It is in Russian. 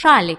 шалик.